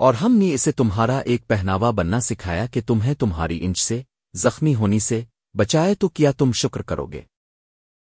اور ہم نے اسے تمہارا ایک پہناوا بننا سکھایا کہ تمہیں تمہاری انچ سے، زخمی ہونی سے بچائے تو کیا تم شکر کرو گے؟